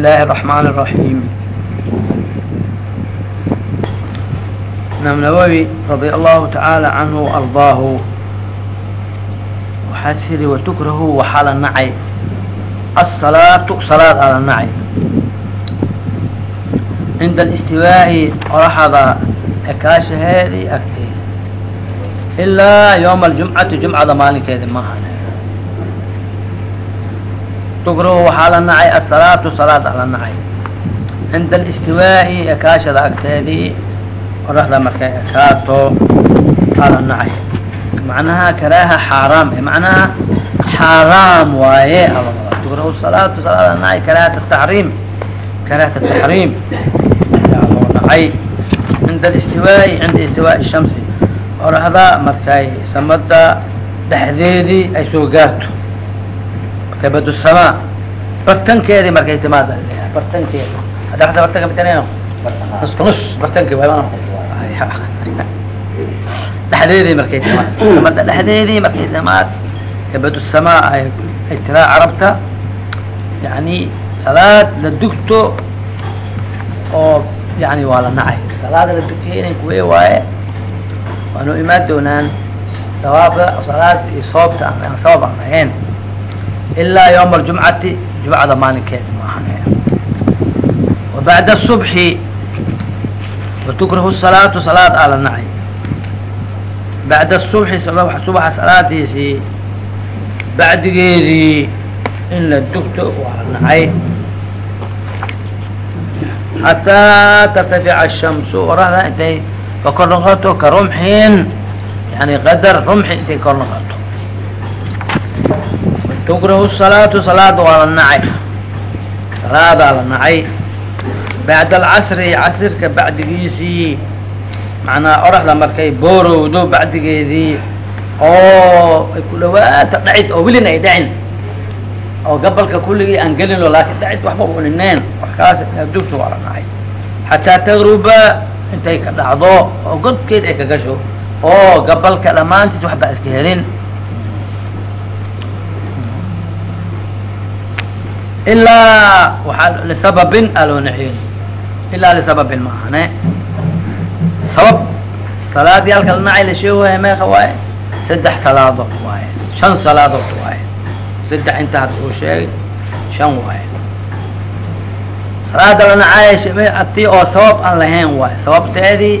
الله الرحمن الرحيم imaam nawwi radia allahu tacaala canhu ardaahu waxaa siri watukrahu waxaa la nacay asalaatu salaad aa la nacay cinda alistiwaa'i qoraxda ekaashaheedii agteeda ilaa yawma aljumcati jumcada maalinkeedi tukrahu waxaa la nacay asalaatu salaad aa la nacay. Cinda alistiwaa'i ekaashada agteedii qoraxda markay ekaato aa la nacay. Macnaha karaaha xaaraam macnaha xaaraam waaye tukrahu salaatu salaad la nacay karahat taxriim karahat taxriim ayaa loo nacay. Cinda alistiwaa'i cinda istiwaa'i shamsi. Qoraxda markay samada dhexdeedii ay soo gaarto kabadu samaa bartankeedii markay timaada bartankeeda hadda hada bartanka mitaneno nusku nus bartanki dhexdeedii markay timaad samada dhexdeedii markay timaad kabadu samaa ay tiraa carabta. Yani salaad la dugto oo yani waa la nacay. Salaada la dugtiya inan kuwe waaye waanu imaan doonaan sawaabda salaad iyo soobta aan sabab aan ahayn ilaa yawma aljumcati jumcada maalinkeeda maahan wabacda subxi watukrahu salaatu salaad aa la nacay bacda subxi subaxa salaadiisii bacdigeedii in la dugto waa la nacay xataa tartafica ashamsu oraxda intay ka kor ka rumxin yani qadar rumxi intay kor tukrahu salaatu salaada waa la nacay salaadaa la nacay bacda alcasri casirka bacdigiisii macnaa oraxda markay boorowdo bacdigeedii oo ay ku dhawaata dhacid oo welina ay dhacin oo gabalka kulligii aan gelino laakin dhacid waxba unineen waxkaas dugta waa la nacay xataa tagruba intay ka dhacdo oo godkeed ay ka gasho oo gabalka dhammaantiis waxba iska helin ilaa waaa lisababin aa loo naxiyin ilaa lisababin maahane sabab salaadii halka la nacay la sheegaya meeqa waaye saddex salaadood waaye shan salaadood waaye saddex inta had uu sheegay shan waaye salaada la nacay ati oo sabab aan lahayn waaye sababteedii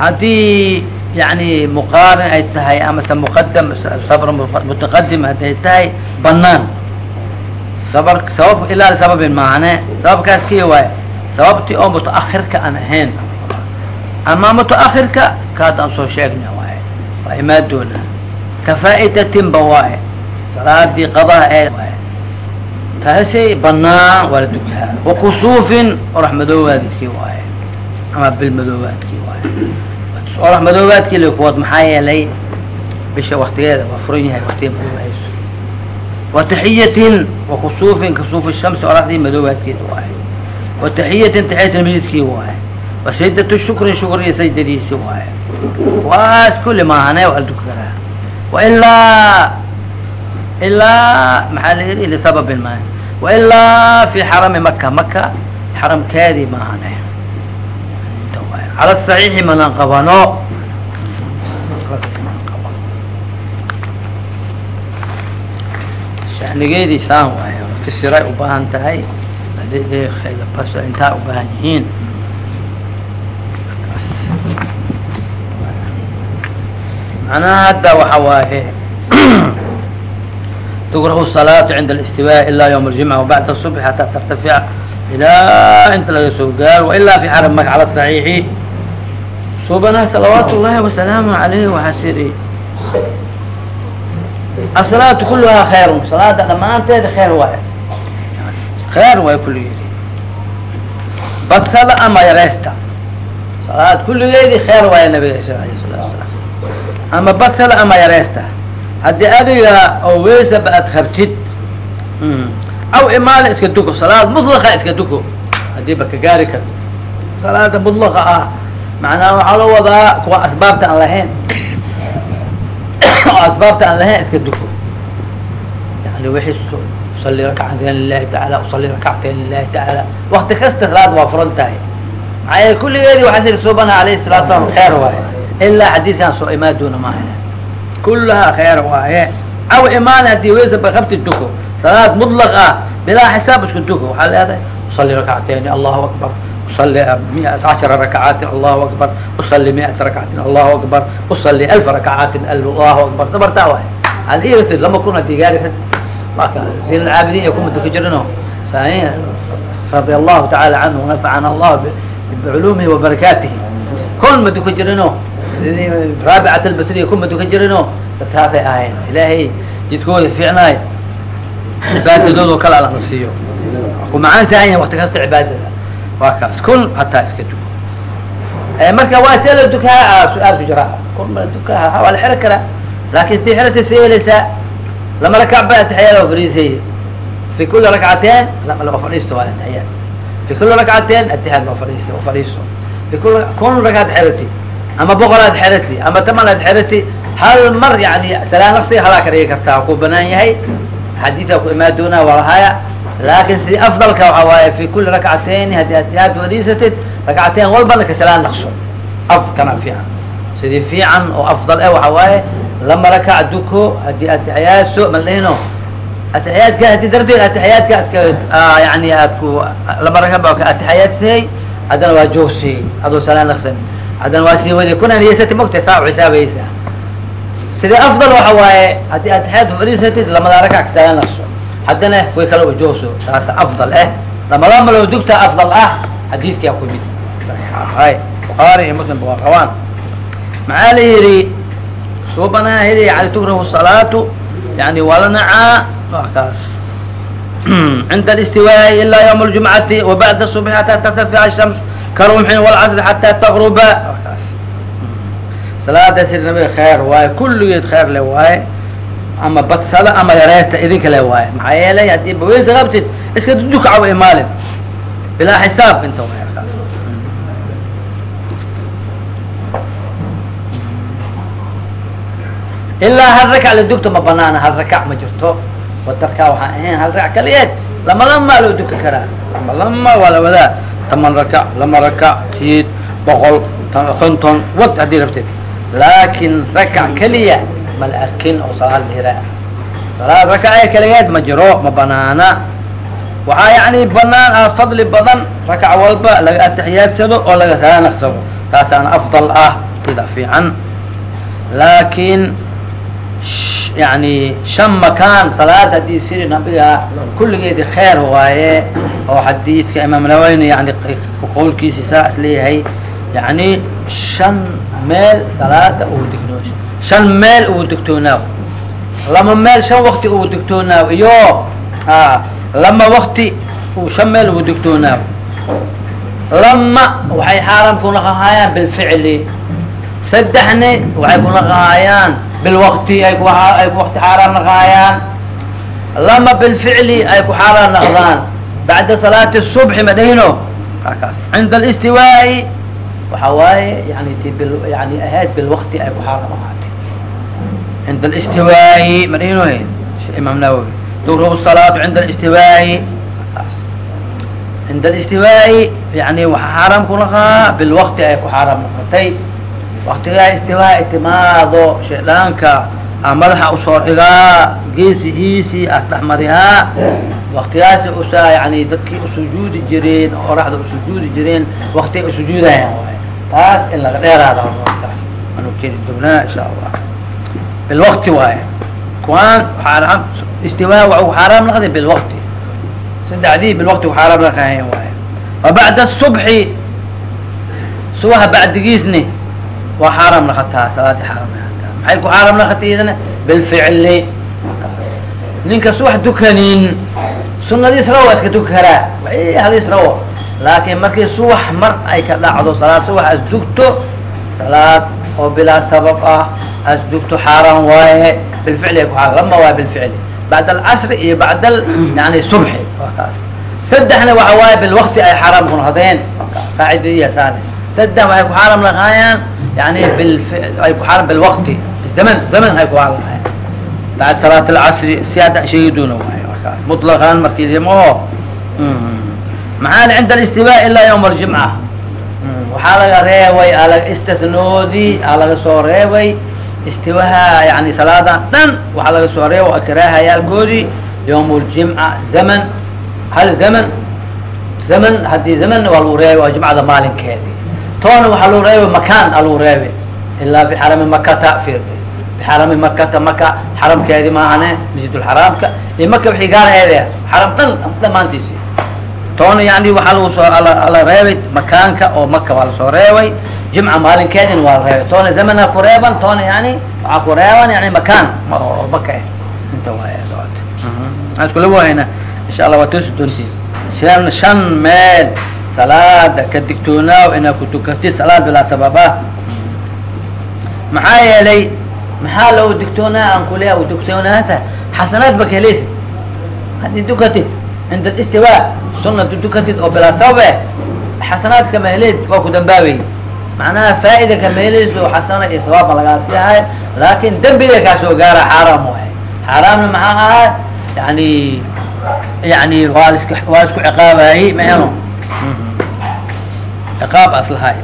haddii yani muqaarin ay tahay amase muqadam sabr mutaqadim hadday tahay banaan sabab ilaa lisababin maahane sababkaas kii waaye sababtii oo mutaahirka aan ahayn. Ama mutaahirka kaadaan soo sheegna waaye waa imaan doona kafaa'idatinba waaye salaadii qadaha ee waaye taasi banaan waa la dukaa wakusuufin orax madoobaadkii waaye ama bilmadoobaadkii waaye orax madoobaadkii likuwad maxaa yeelay bisha waktigeeda waa furan yahay waktiga madoobayso wataxiyatin wakusuufin kasuuf shamsi oraxdii madoobaadkeeda waaye. Wataxiyatin taxiyat masjidkii waaye. Wasajdatu shukrin shukriya sajdadiisi waaye. Waas kulli maahane waa la duka karaa wailaa ilaa maxaa la yihi lisababin ma wailaa fi xarami maka maka xaramkeedii maahane. Cala saxiixi malan qabano manigeedii saan waayo. Fisiray ubaahan tahay intaa ubaahan yihiin. Manaha hadda waxa waaye tukrahu salaatu cinda alistiwaa ilaa ywma aljumca wabacda subx xataa tartafica ilaa inta laga soo gaaro wailaa fi xarab cala saxiixi. Subana salawaat ullaahi wasalaamu alayh waxaa siri asalaatu kuluhaa khayrun salaada dhamaanteeda khayr waay khayr waay kulligeedi badsada ama yareysta salaad kulligeedii khayr waaya nabiga isa alayh salatu salaam ama badsada ama yareysta haddii adiga oo weysaba aad qabtid aw imaala iska duko salaad mudlaqa iska duko haddii ba ka gaari karto salaada mudlaqa ah macnaha waxaa loo wadaa kuwa asbaabta aan lahayn oo asbaabta aan lahayn iska duko yani wixii usalli rakcatain lilahi tacaala usalli rakcatain lilahi tacaala wakti kasta salaad waa furan tahay maxaa yeele kulligeedii waxaa siri suubana alayhi salatu salaam kheer waaye ilaa xadiidkan soo imaaduna maaha kullahaa kheer waaye aw imaan haddii weysa bakabti duko salaad mutlaq ah bilaa xisaab isku duko waxaa leedahay usalli rakcatayni allahu akbar usalli mia cashara rakacaatin allahu akbar usalli miata rakcatin allahu akbar usalli alfa rakacaatin allahu akbar dabartaa waay ad iratid lama kun haddii gaari kuma duka jirino sani radia allahu tacaala canhu nafacana allah biculumihi wabarakaatihi kun ma duka jirino sidii raabicat albasriya kuma duka jirino dadkaasay ahayn ilaahay jidkooda fiicnaay cibaadadoodo kale alana siiyo ku macaan tahay wakti kasta cibaadada waa kaas kun hataa iska duko marka waa la dukaha su'aal ku jira. Kun dukaha waa la xiro karaa. Laakin si xirata seelaysaa lama rakac ba atixyaad fariisay fi kuli rakcateen loo fadhiisto waa atixiyaad fi kuli rakcateen atixiyaad loo fadhiisto fadhiisto. Fi kuli kun rakaad xerati ama boqolaad xerati ama tamanaad xerati hal mar yani salaan naqsi halaa ka dhigi kartaa ku banaan yahay. Xadiisaa ku imaan doonaa walahaya laakin si afdalka waxa waaye fi kuli rakcatayni haddii atixiyaad fadhiisatid rakcateen walbana ka salaan naqso af kana fiican sidii fiican oo afdal eh waxa waaye lama rakac duko haddii atixiyaadso malahino atixiyaadka haddii darbiga atixiyaadka iska yani aad ku lama raka atixiyaadsihay haddana waa joogsiyey adoo salaan naqsan haddana waa sii wadi kuna niyeysati mogta saa xisaabaysa sidii afdal waxa waaye haddii atixiyaad fadhiisatid lamada rakac ka salaan naqso haddana way kala wajahso taas afdal eh. ah ramadaan ma loo afdal ah xadiidkaa ku mid. Ay buaari iyo muslim waa qabaan maxaa la yidhi? Suubanaa hili yani tukrahu salaatu yani walanacaa kaas. Cinda alistiwaa'i ilaa ywma اljumcati wabacda subxi xataa tartafica shams karumxin walcasri xataa taqruba kaas. Mm. Salaadaas nabiga khayr waaye kulligeed khayr le waaye ama badsada ama yareesta idinka le waaye. Maxaa yeelay haddii baweysa qabtid iska dukacawa imaalin. Bilaa xisaab inta ilaa hal rakac la dugto ma banaana hal rakac ma jirto. Watarkaa waxaan ahayn hal rakac kaliyeed. Lama lama loo duka karaa. Lama lama waa la wadaa. Taman rakac lama rakac siid boqol konton wad haddii rabtid. Laakin rakac keliya ma la arkin oo salaad lihira salaad rakace kaligeed ma jiro ma banaana waxaa yani banaan ah fadli badan rakac walba laga atixiyaadsado oo laga salaanaqsado taasaana afdal ah sida fiican laakin yani shan makaan salaad haddii siri nabiga kulligeedi kheer waaye oo xadiidka imaam nawayni yani qowlkiisi saa is leeyahay yani shan meel salaada uu digno shan meel ugu dugtoonaaw laba meel shan wakti ugu dugtoonaaw iyo lama wakti uu shan meel ugu dugtoonaaw lama waxay xaaraam kunaqahaayaan bilficli saddexne waxay kunaqahaayaan bilwakti ay ku wakti xaaraam naqahaayaan. Lama bilficli ay ku xaaraam naqdaan. Bacda salaati subxi ma dhahino? Kaakaas. Cinda alistiwaa'i waxaa waaye yani t yani ahayd bilwakti ay ku xaaraam ahaay cinda اlistiwaa'i ma dhahino imaam nawowi tukrahu الsalaatu cinda اlistiwaa'i cinda اlistiwaa'i yani waxa xaaraam ku naqaa bilwakti ay ku xaaraam noqotay waktigaa istiwaa itimaado shaydaanka a madaxa usoo dhigaa geesihiisi asdhexmarihaa waktigaasi usaa yani dadkii usujuudi jireen oraxda usujuudi jireen waktiay usujuudayaan waay taas in laga dheeraada taas anu keeni doonaa insha allah bilwakti waaye kuwaan istiwaa waxu xaaraam naqday bilwakti saddexdii bilwakti ku xaaraam naqaayeen waaye wa bacda subxi subaha bacdigiisni waa xaaraam naqataa salaadii xaaraam naqataa maxay ku xaaraam naqatay iyadana bilficli ninka subax dukanin sunadiis rawa iska duka karaa waxay hadiis rawo laakiin markii subax mar ay ka dhacdo salaad subax as dugto salaad oo bilaa sabab ah asdugtu xaaraan waaye bilficl lama waay bilficli. Bacd alcasri iyo bacd yani subxi kaas saddexna waxa waaye bilwakti ay xaaraam ku noqdeen qaacidadiyasaane saddex waxay ku xaaram naqaayaan yani ay ku xaaram bilwakti zaman zaman ay ku xaaram naqaayaan bacd salaat alcasri si hadda sheegidoona waaye markaas. Mutlaqaan markii limo hmm. maxaa cinda alistiwaa ilaa yawma aljimca waxaa laga reebay istinoodii aa laga soo reebay istiwaha yani salaadan dhan waxaa laga soo reebay akraahayaalkoodii yawm ljimca zaman. Hal zaman? Zaman haddii zamanna waa lagu reebay waa jimcada maalinkeedii. Toona waxaa lagu reebay makaan a lagu reebay. Ilaa bixarami makata fiirda bixarami makata maka xaramkeedii maahane masjidulxaraamka iyo maka wixii gaaraheede xaram dhan dhamaantiisi toona yani waxaa lagu soo la reebay makaanka oo maka waa la soo reebay. Jimca maalinkeedina waa la reebay. Toona zamana ku reeban toona yani waxaa ku reeban yani makaan. Oo maka ah inta waay socota aan iskula wahayna insha allah waa toosi doontiin shan shan meel salaada ka digtoonaaw inaad ku tukatid salaad bilaa sababa. Maxaa yeelay maxaa loo digtoonaa? Aan kuleya u digtoonaanta xasanaad ba ka helaysid haddii dukatid cinda istiwa sunatu dukatid oo bilaa sababe xasanaad kama heleyd waa ku dambaabay macnaha faa'ida kama helayso xasana iyo sawaabba lagaa siihay laakin dembiga kaasoo gaara xaaraam waay xaaraamna maxaa ahaa yani yani waa sk waa isku ciqaabayey maano ciqaab aslahay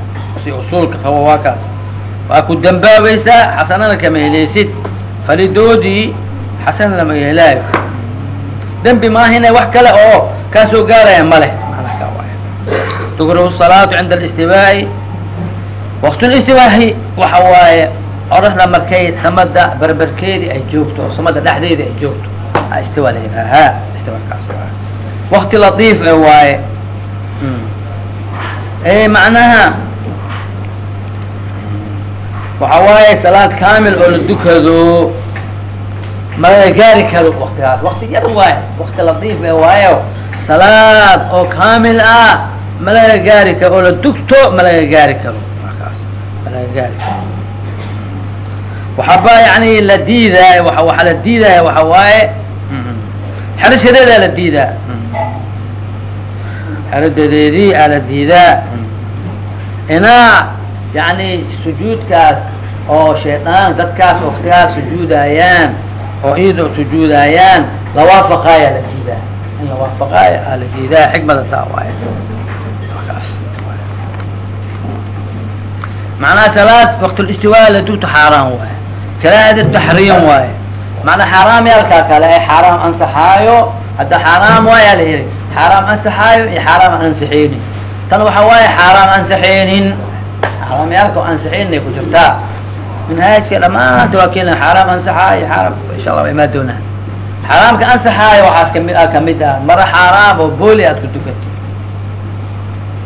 si usuulka qabo waa kaas waa ku dambaabaysaa xasanana kama helaysid falidoodii xasana lama helaayo dembi maahine wax kale oo kaasoo gaaraya ma leh. Tukrahu salaatu cinda alistiwaa'i waqtulistiwaahi waxa waaye oraxda markay samada berberkeedi ay joogto oo samada dhexdeedi ay joogto. Istiwa la yidhaaha istiwa kaas waay wakti latiif e waaye. Macnaha waxa waaye salaad kamil oo la dukado malaga gaari karo waktigaas wakti yar waayo wakti latiif e waayo. Salaad oo kamil ah malaga gaari karo oo la dugto malaga gaari karo. Markaas malaga gaari karo. Waxaba yani la diidaay wa waxaa la diidaya waxa waaye. Xerashadeedaa la diidaa. Xeradadeedii aa la diidaa. Inaa yani sujuudkaas oo shaydaan dadkaas waktigaas sujuudayaan oo iyadoo sujuudayaan lawaafaqaaya la diidaa. In lawaafaqaaya aa la diidaa xikmada taa waay macnaha salaad waqtulistiwaa la dugto xaaraan waay karaahada taxriim waaye. Macnaa xaaraam yaalkaa kale ee xaaraam ansaxaayo hadda xaaraam waayaa la yiri xaaraam ansaxaayo iyo xaaraam ansixeynin tan waxa waaye xaaraam ansaxeynin xaaraam yaalka ansaxeynin ay ku jirtaa minhaajka dhamaanta waa kena xaaraam ansaxaayo xaaraam insha allah imaa doonaan xaaraamka ansaxaayo waxaas kami ah ka mid ah mara xaaraam oo booli aad ku tukatid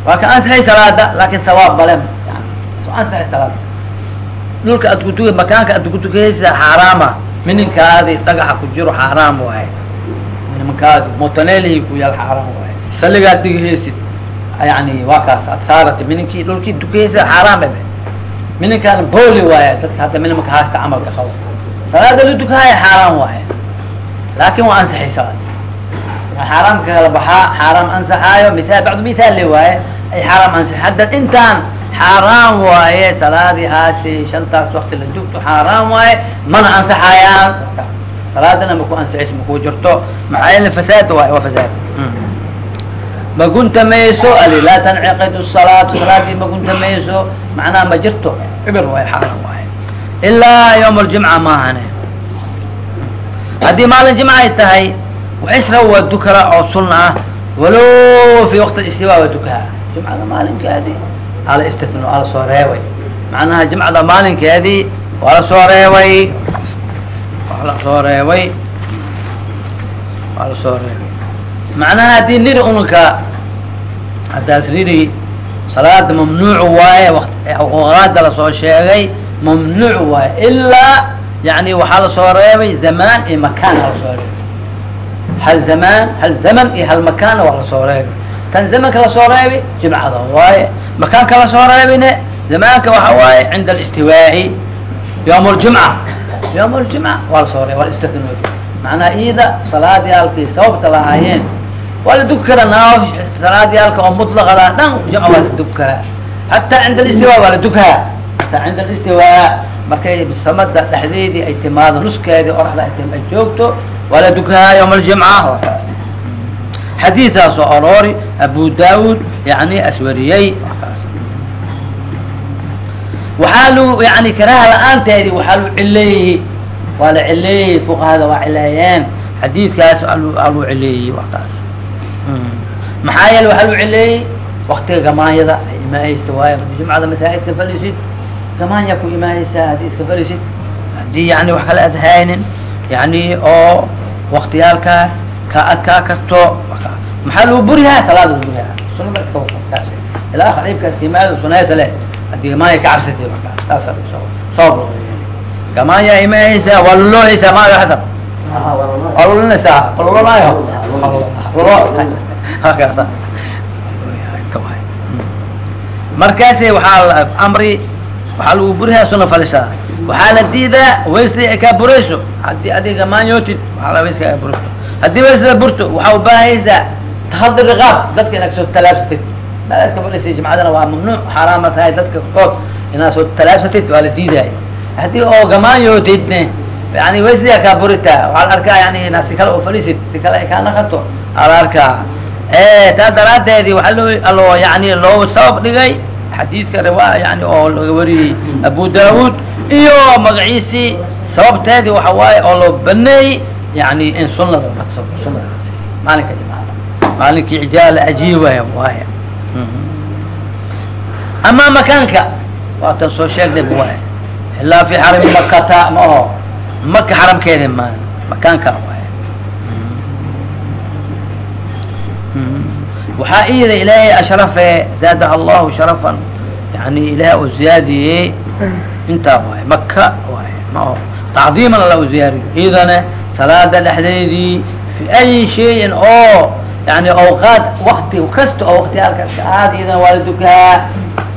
waa ka ansaxay salaada laakin sawaab bale yani soo ansaxay salaada dhulka aad kutu makaanka aad kutukahaysa xaaraama mininkaadi dhagaxa ku jiro xaaraam waaye nimankaadi motanelhi ku yaal xaaraam waaye saligaad digahaysid yani waa kaas aad saarata mininkii dhulkii tukahaysa xaaraam ebe mininkaana booli waaye dadka hadda minimaka haasta camalka qabo salaada la dukaaya xaaraam waaye. Laakin waa ansaxay salaad. Xaaraamka kala baxaa xaaraam ansaxaayo misaal bacdu misaal le waaye ay xaaraam ansaxay. Hadda intaan xaaraam waaye salaadii aasi shantaas wakti la dugto xaaraam waaye mana ansaxayaan salaadana maku ansaxayso maku jirto maxaa fasaad waay waa fasaad ma guntamayso ali laa tanciqid salaatu salaadii ma guntamayso macnaha ma jirto. Cibir waay xaaraam waaye ilaa yawm aljimca maahane. Haddii maalin jimca ay tahay waxisra waa dukara oo sunna ah walow fi waqti istiwa waa dukaha. Jimcada maalinkeedi ala istitno ala soo reebay. Macnaha jimcada maalinkeedii waa la soo reebay. Waa la soo reebay. Waa la soo reebay macnaha haddii niri unka haddaas niri salaada mamnuuc waaye waqaada la soo sheegay mamnuuc waaye ilaa yani waxaa la soo reebay zamaan iyo makaan aa la soo reebay. Hal zamaan hal zaman iyo hal makaanna waa la soo reebay. Tan zamanka la soo reebay jimcada waaye. Makaanka la soo reebine zamaanka waxa waaye cinda alistiwaa'i yawm اljimca yawm اljimca waa la soo reebay waa istithnooy macnaha iida salaadii halkii sababta lahaayeen waa la duki karaa naaw salaadii halka oo mutlaqada dhan jimca waa la duki karaa hataa cinda alistiwa waa la dukaa hataa cinda alistiwa markay samada dhexdeedii ay timaado nuskeedii oraxda ay joogto waa la dukahaa yawma aljimca soo aroori abu daud yani aswariyey. Waxaa lu yani karaha la'aanteedi waxaa lu cileeyey waa la cileeyey fuqahada waa cileeyeen xadiidkaas aa lu cileeyey kaas maxaa yeele waxaa lu cileeyey waktiga gamaanyada ay imaahaysta waayo jumcada masaajidka falisid gamaanya ku imaahaysaa haddii iska falisid. Haddii yani wax kale aad haynin yani oo waktiyaalkaas ka adkaa karto maxaa lagu burihaa salaada burihaa sunada wataas ilaa qariibkaas imaado sunaysa leh haddii gamaanya ka cabsatay markaa saasa sabab gamaanya imaahaysaa waa luloohaysaa maayo xasan waa lulinaysaa lulolaayo markaasi waxaa amri waxaa lagu burihaa suna falisaa waxaa la diidaa waysta ay kaa burayso haddii adiga maanyootid waaa wayska kaa burayso. Haddii waysada burto waxaa ubaahaysaa tahadi riqaab dadka inaad soo talaabsatid. Meel iska fadhiisay jimcadana waa mamnuuc xaaraama tahay dadka kood inaad soo talaabsatid waa la diidaya haddii oo gamaanyootidne yani waysadaa kaa buritaa waxaa la arkaa yani inaad si kale oo fadhiisid si kale ay kaa naqato aa la arkaa taa daraadeedi waaa loo aloo yani loo sabab dhigay xadiidka riwa yani oo laga wariyey abu daud iyo magaciisii sababteedi waxa waaye oo loo baneeyey yani in sunada sunada maalinka jimcada maalinkii ijaal ajiibaya waaya ama makaanka waatan soo sheegnay waay ilaa fi xarami makata ma aho maka xaramkeedi ma makaanka waay waxaa iyada ilaahay ashrafe zaadaha allahu sharafan. Yani ilaah u ziyaadiyey intaa waay maka waay ma aho tacdiiman alla u ziyaadiyo iyadana salaada dhexdeedii fi ayi shayin oo yani awqaad wakti kasta oo waktiyaalka aad iyadana waa la dukahaa.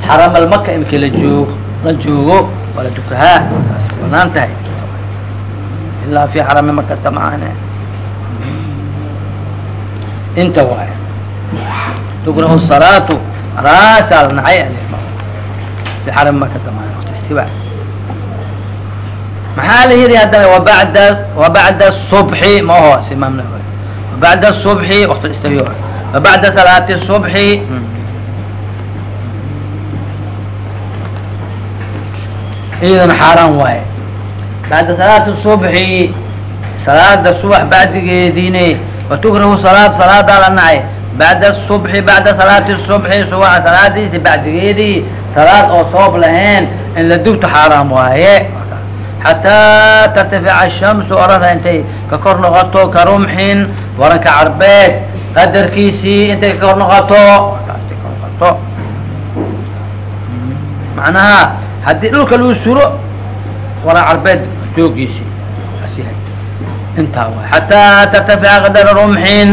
Xaramal maka imkii la joog la joogo waa la dukahaa. Kaas bannaan tahay ilaa fi xarami makata maane inta waay tukrahu salaatu raasaa la nacay fi xarami makata maane waqti istiwa maxaa la yidhi haddana wabada wabacda subxi ma aho simaam wabacda subxi waqti istawi wabacda salaati subxi iyadana xaaraan waaye bacda salaati subxi salaada subax bacdigeediine watukrahu salaad salaadaa la nacay bacda subxi bacda salaati subxi subaxa salaadiisi bacdigeedii salaad oo soob lahayn in la dugto xaaraam waaye xataa tartafica shamsu orada intay ka kor noqoto ka rumxin waranka carbeed qadarkiisii intay ka kor noqoto macnaha haddii dhulka lagu suro waran carbeed joogiisii intaa waay. Xataa tartafica qadara rumxin.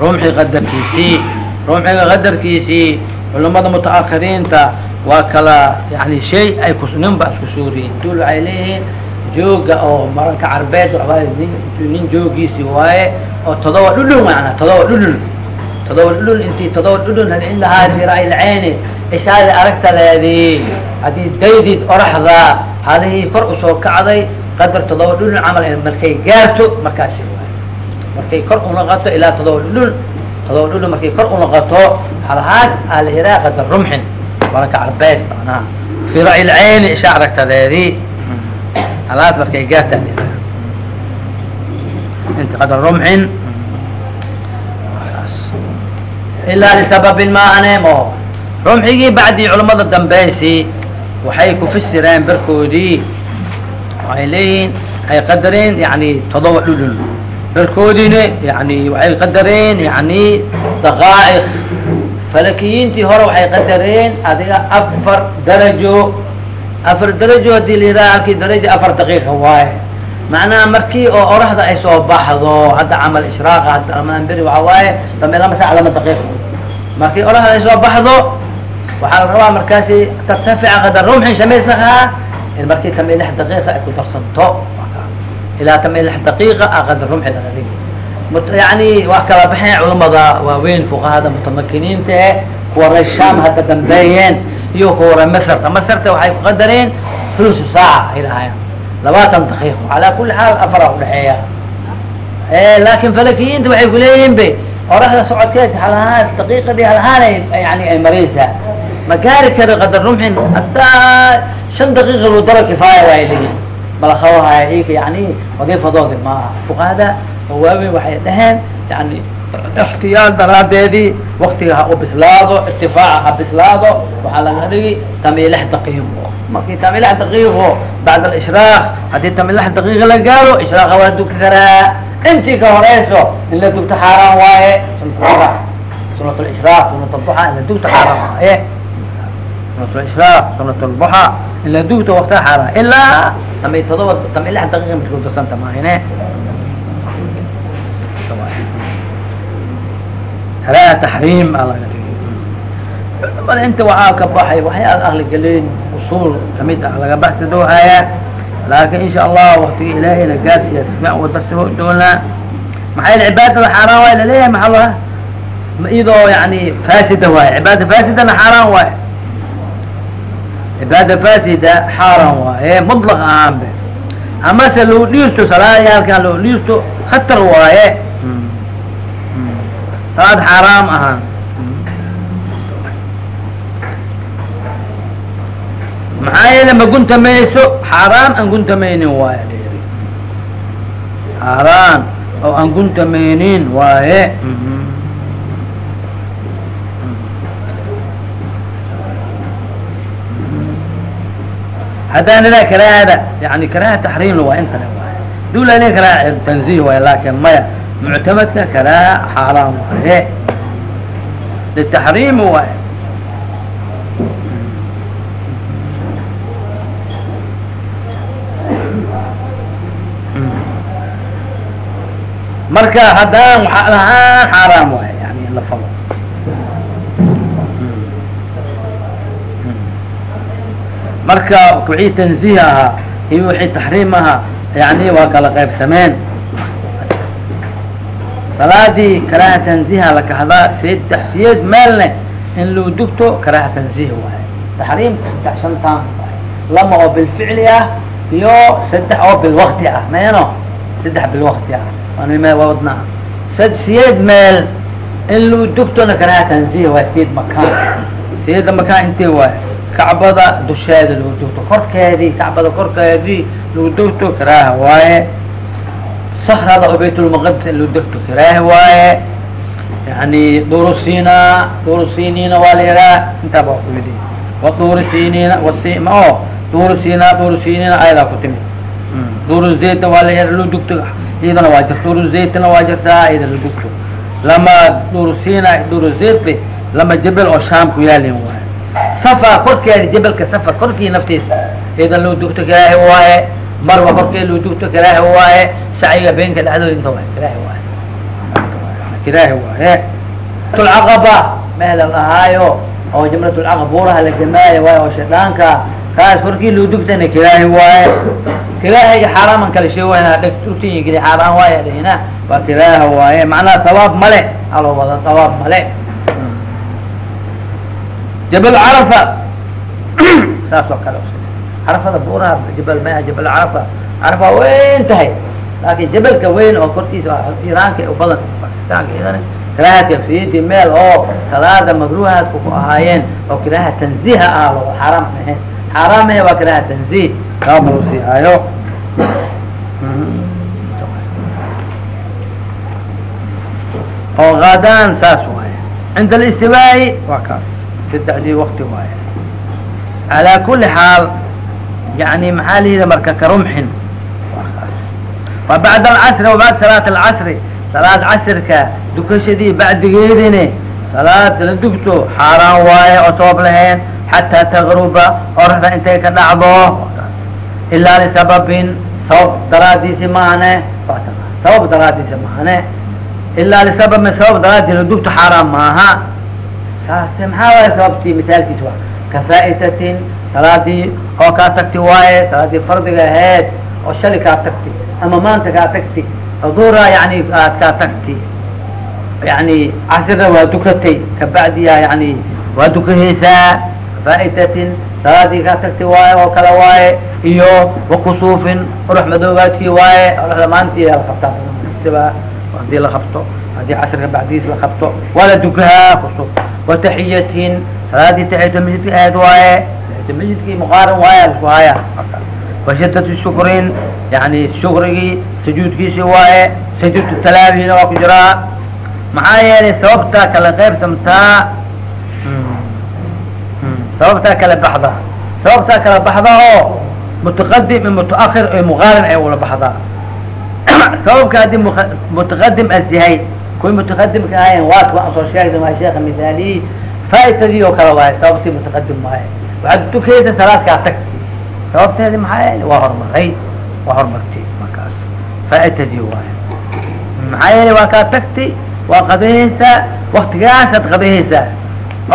Rumxi qadarkiisii. Rumxiga qadarkiisii culamada mutaakiriinta waa kala yani shay ay ku nin ba isku suuriyin dul waxay leeyihiin jooga oo maranka carbeed waxawaay nin nin joogiisi waaye oo todoba dhudhun mana todoba dhudhun. Todoba dhudhun intii todoba dhudhun hadi in lahaa fi ra'yi lcayni ishaadi aragtaleedii haddii daydid oraxda halihii kor u soo kacday qadar todoba dhudhun camal markay gaarto markaasi markay kor unoqoto ilaa todoba dhudhun todoba dhudhun markay kor unoqoto halahaas aa la yidhaha qadar rumxin waranka carbeed manaha fi isha aragtadeedii halahaas markay gaarta inta qadar rumxin ilaa lisababin ma aneemo rumxigii bacdii culamada dambeysi waxay ku fasireen berkoodii waxay leeyihiin ay qadareen yani todoba dhudhun. Berkoodiina yani waxay qadareen yani daqaa'iq. Falakiyiintii hore waxay qadareen adiga afar darajo. Afar darajo haddii la yidhaha halkii daraja afar daqiiqa waaye. Macnaha markii oo oraxda ay soo baxdo hadda camal ishraaqa hadda amaanberi waxa waaye dambe lama saac lama daqiiq markii oraxda ay soo baxdo waxaa la rabaa markaasi tartafica qadar rumxin shamaysahaa in markii tami lix daqiiqa ay ku darsanto. Ilaa tami lix daqiiqa a qadar rumxi laga dhigi yani waa kala baxeen culamada waaweyn fuqahada mutamakiniinta e kuwa reer sham hadda dambeeyeen iyo kuwa reer masrka masrka waxay ku qadareen fulusu saaca ay lahaayeen. Labaatan daqiiqo. Calaa kuli xaal afara udhexeeya laakin falakiyiinta waxay kuleeyihin be oraxda socodkeed halahaan daqiiqadii halahaan yani ay maraysaa ma gaari karo qadar rumxin hataa shan daqiiqa lu daro kifaaya waay leeyihiin malakawahaya ika yani wadiifadoodi maaha fuqahada oo waaweyn waxay dhaheen yani اxtiyaal daraadeedii waktiga ha u bislaado irtifaaca ha bislaado waxaa laga dhigi tami lix daqiiqo. Markii tami lix daqiiqo bacd alishraaq haddii tami lix daqiiqa la gaaro ishraaqa waa duki karaa. Intii ka horeyso in la dugto xaaraan waaye sunat lishraaq sunat lbuxa in la dugto xaaraan waaye sunat lishraaq sunat lbuxa in la dugto waktiga xaaraan ilaa tami todoba tami lix daqiiqa markudarsanta maahine karaha taxriim a laga dhigi bal inta waxaa ka baxay waxyaal ahli galeyn usuul ka mid ah laga baxsi doohayaa laakin insha allah waktiga ilaahayna gaarsiya sifiican wadarsi doonaa maxaa yel cibaadada xaaraan waay la leeyahay maxaa lo iyadoo yani faasida waaye cibaada faasidana xaaraan waaye cibaada faasida xaaraan waaye mutlaq ahaan be amase loo dhiirto salaadayaalkan loo dhiirto khatar waaye salaad xaaraam ahaan maxaa yeele ma guntamayso xaaraan aan guntamaynin waaye xaaraan oo aan guntamaynin waaye haddaan idaa karaahada yani karaaha taxriimna waa intale waaye dula ina karaaha tanzih waaye laakin maya muctamadka karaaha xaaraan waaye litaxriim waaye marka haddaan waxaa lahaan xaaraam waaye yani la falo marka wixii tanzih ahaa iyo wixii taxriim ahaa yani waa kala qaybsameen. Salaadii karaaha tanziha lakahdaa saddex siyeed meelne in loo dugto karaaha tanzih waaye. Taxriimka saddex shantaan waaye. Lama oo bilficli ah iyo saddex oo bilwakti ah. Meeno? Saddex bilwakti ah. Wadnaa sad siyeed meel in loo dugtona karaaha tanzih waaye siyeed makaan. Siyeeda makaan intee waaye kacbada dusheeda loo dugto korkeedii kacbada korkeedii loo dugto karaaha waaye. Sakrada oo baytulmaqadis in loo degto karaahi waaye yani durusina durusinina waa la yahaa intaaba waa kuyidi wadurusinina wasima o durusina durusinina ayadaa ku timid. Duru zaytna waa la ya loo dugto iyadana waa jirta. Duru zaytna waa jirtaa iyada loo dugto lama durusina duru zaytbe lama jebel oo shaam ku yaalin waaye safa korkeeda jebelka safar korkii naftiisa. Iyada loo dugto karaahi waaye marwa korkeeda loo dugto karaahi waaye sacyiga beenka dhexdooda inta waay kiraahi waaye. Kiraahi waaye. Tulcaqaba meel la lahaayo oo jamratulcaqab buuraha la jamaayo waayo oo shaydhaanka kaas korkii loo dugtana kiraahi waaye. Kiraahiga xaaraaman kala sheegayna dheg turtiyi geli xaaraan waaye dhehina waa kiraaha waaye macnaha sawaab male aloo wada sawaab male jabal carafa saas oo kale carafada buuraha jabal maya jabal carafa carafa weyn tahay laakin jabalka weyn oo korkiisa iraanka u badan pakistaanka idan kiraaha fidi meel oo salaada makruhaadka ku ahaayeen oo kiraaha tanziha ah lo xaaraam ahayn xaaraam ahe waa kiraaha tanzih kaama loo sii haayo oo kadaan saas waaye cinda alistiwaa'i waa kaas saddexdii wakti waaye calaa kuli xaal yani maxaa lihida marka karumxin wa bacd alcasri wa bacd salaat alcasri salaad casrka dukashadii bacdigeedine salaad la dugto xaaraan waaye oo sabab lahayn xataa tagruba oraxda intay ka dhacdo ilaa lisababin sabab daraadiisi maahane sabab daraadiisi maahane ilaa lisababin sabab daraadii la dugto xaaraan maaha saase maxaa waaya sababtii misaalkiis waa kafaa'itatin salaadii oo kaa tagti waaye salaadii fardiga ahayd oo shali kaa tagti ama maanta kaa tagti duhura yani aad kaa tagti yani casrna waa dukatay kabacdiya yani waa dukahaysaa faa'itatin salaadii kaa tagti waaye oo kale waaye iyo wakusuufin orox madoobaadkii waaye oroxda maantii la qabtaa haddii la qabto haddii casrka bacdiis la qabto waa la dukahaa kusuuf wataxiyatin salaadii taxiyatu masjidki ahayd waaye taxiyatu masjidkii muqaaran waaye lasku haya washidat shukrin yani shukrigii sujuudkiisi waaye sujuudka talaabihina waa ku jiraa maxaa yeelay sababtaa kala qaybsamtaa sababtaa kala baxda sababtaa kala baxda oo mutaqadim iyo mutaahir iyo muqaarin ay ula baxdaa sababka haddii mutaqadim as yahay kuwii mutaqadimka ahayen waat waan soo sheegna waa sheeka misaaliyi faaitadii oo kale waaye sababtii mutaqadim waaye waxaad tukaysa salaadkaa tagti sababteedi maxaa waa horumaray waa horumartay markaas faaitadii waaye maxaa yeele waa kaa tagti waa qadahaysaa waktigaasaad qadahaysaa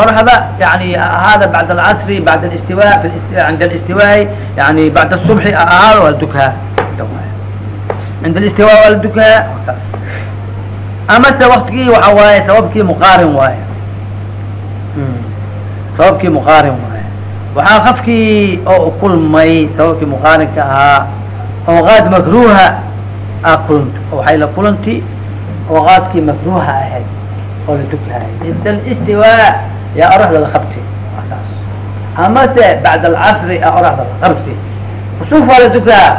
oraxda yani ahaada bacd alcasri bacd alistiwa cinda alistiwaai yani bacd asubxi ahaado waa dukaa cinda alistiwa waa la dukaa markaas amase waktigii waxa waaye sababkii muqaarin waaye. Sababkii muqaarin waaye. Waxaa qafkii oo kulmay sababkii muqaarinka ahaa awqaad makruha a kulanti waxay la kulanti awqaadkii makruha ahayd oo la dukahay cinda alistiwaa yaa oraxda la qabti markaas. Amase bacd alcasri a oraxda la qabti kusuuf waa la dukaa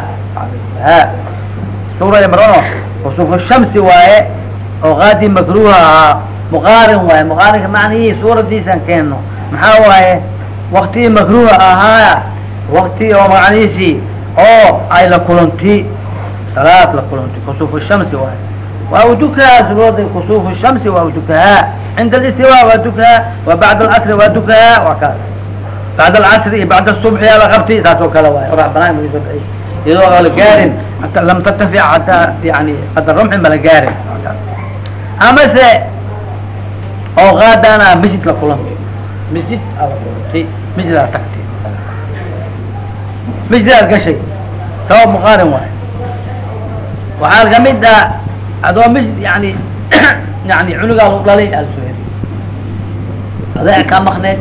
suura imrano kusuuf shamsi waaye awqaadii makruha ahaa muqaarin waaye. Muqaarinka macnihii suuradiisaan keeno maxaa waaye? Waktigii makruha ahaa wakti oo macnihiisii oo ay la kulanti salaad la kulanti kusuuf shamsi waaye. Waa u dukahaa suurada kusuuf shamsi waa u dukahaa cinda alistiwa waa dukahaa wa bacd alcasri waa dukahaa waa kaas. Bacd alcasri iyo bacd asubxi yaa la qabti saas oo kale waaye. Orax banaan iyadoo la gaarin lam tartafic hataa yani qadar rumxi ma la gaarin amase awqaadana masjid la kulanti masjid aa la kulanti masjid aa tagti masjid aad gashay sabab muqaarin waayo waxaa ka mid ah adoo masjid yani yani cunugaa lagu dhalay aa la soo heri adaa kaa maqneed